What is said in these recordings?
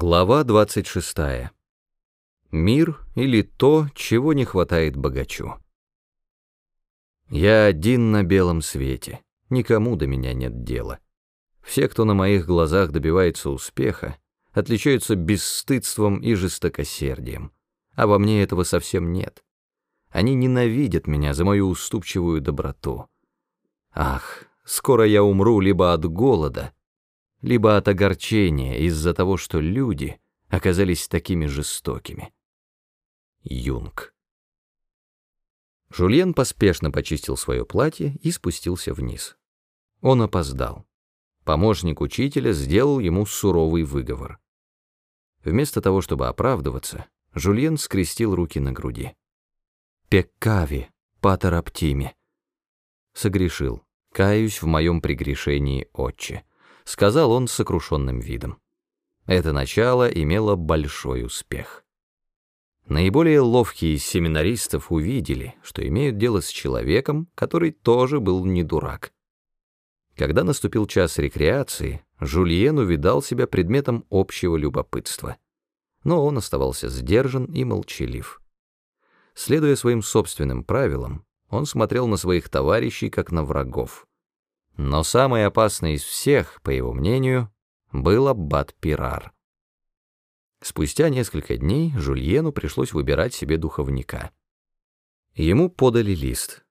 Глава 26. Мир или то, чего не хватает богачу. Я один на белом свете, никому до меня нет дела. Все, кто на моих глазах добивается успеха, отличаются бесстыдством и жестокосердием, а во мне этого совсем нет. Они ненавидят меня за мою уступчивую доброту. Ах, скоро я умру либо от голода, либо от огорчения из-за того, что люди оказались такими жестокими. Юнг. Жульен поспешно почистил свое платье и спустился вниз. Он опоздал. Помощник учителя сделал ему суровый выговор. Вместо того, чтобы оправдываться, Жульен скрестил руки на груди. «Пеккави, патер Аптими». Согрешил. Каюсь в моем прегрешении, отче сказал он сокрушенным видом. Это начало имело большой успех. Наиболее ловкие из семинаристов увидели, что имеют дело с человеком, который тоже был не дурак. Когда наступил час рекреации, Жульен увидал себя предметом общего любопытства. Но он оставался сдержан и молчалив. Следуя своим собственным правилам, он смотрел на своих товарищей как на врагов. Но самый опасный из всех, по его мнению, был аббат Пирар. Спустя несколько дней Жульену пришлось выбирать себе духовника. Ему подали лист.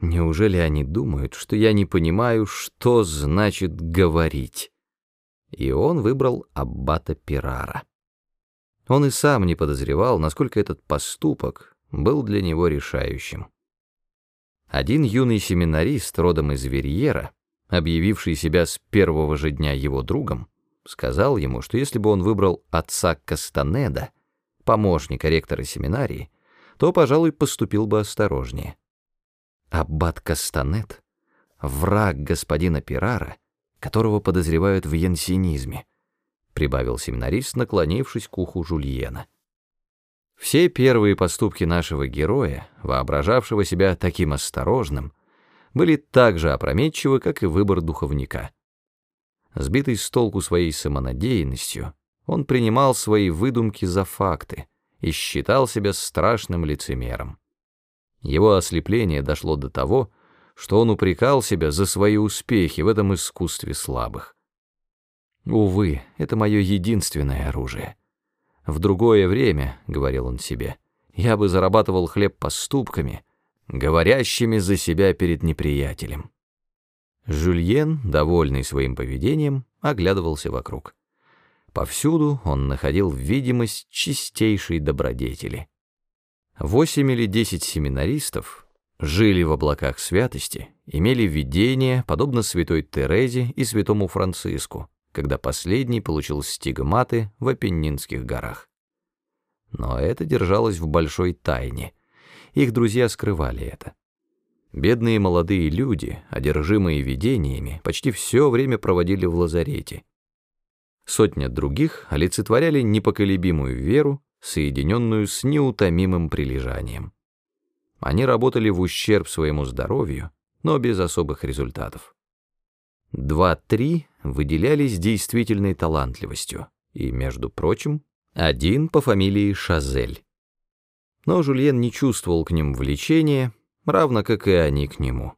Неужели они думают, что я не понимаю, что значит «говорить»? И он выбрал аббата Пирара. Он и сам не подозревал, насколько этот поступок был для него решающим. Один юный семинарист, родом из Верьера, объявивший себя с первого же дня его другом, сказал ему, что если бы он выбрал отца Кастанеда, помощника ректора семинарии, то, пожалуй, поступил бы осторожнее. Аббат Кастанед — враг господина Пирара, которого подозревают в янсинизме, прибавил семинарист, наклонившись к уху Жульена. Все первые поступки нашего героя, воображавшего себя таким осторожным, были так же опрометчивы, как и выбор духовника. Сбитый с толку своей самонадеянностью, он принимал свои выдумки за факты и считал себя страшным лицемером. Его ослепление дошло до того, что он упрекал себя за свои успехи в этом искусстве слабых. Увы, это мое единственное оружие. В другое время, — говорил он себе, — я бы зарабатывал хлеб поступками, говорящими за себя перед неприятелем. Жюльен, довольный своим поведением, оглядывался вокруг. Повсюду он находил видимость чистейшей добродетели. Восемь или десять семинаристов жили в облаках святости, имели видение, подобно святой Терезе и святому Франциску, когда последний получил стигматы в Апеннинских горах. Но это держалось в большой тайне. Их друзья скрывали это. Бедные молодые люди, одержимые видениями, почти все время проводили в лазарете. Сотня других олицетворяли непоколебимую веру, соединенную с неутомимым прилежанием. Они работали в ущерб своему здоровью, но без особых результатов. Два-три выделялись действительной талантливостью, и, между прочим, один по фамилии Шазель. Но Жульен не чувствовал к ним влечения, равно как и они к нему.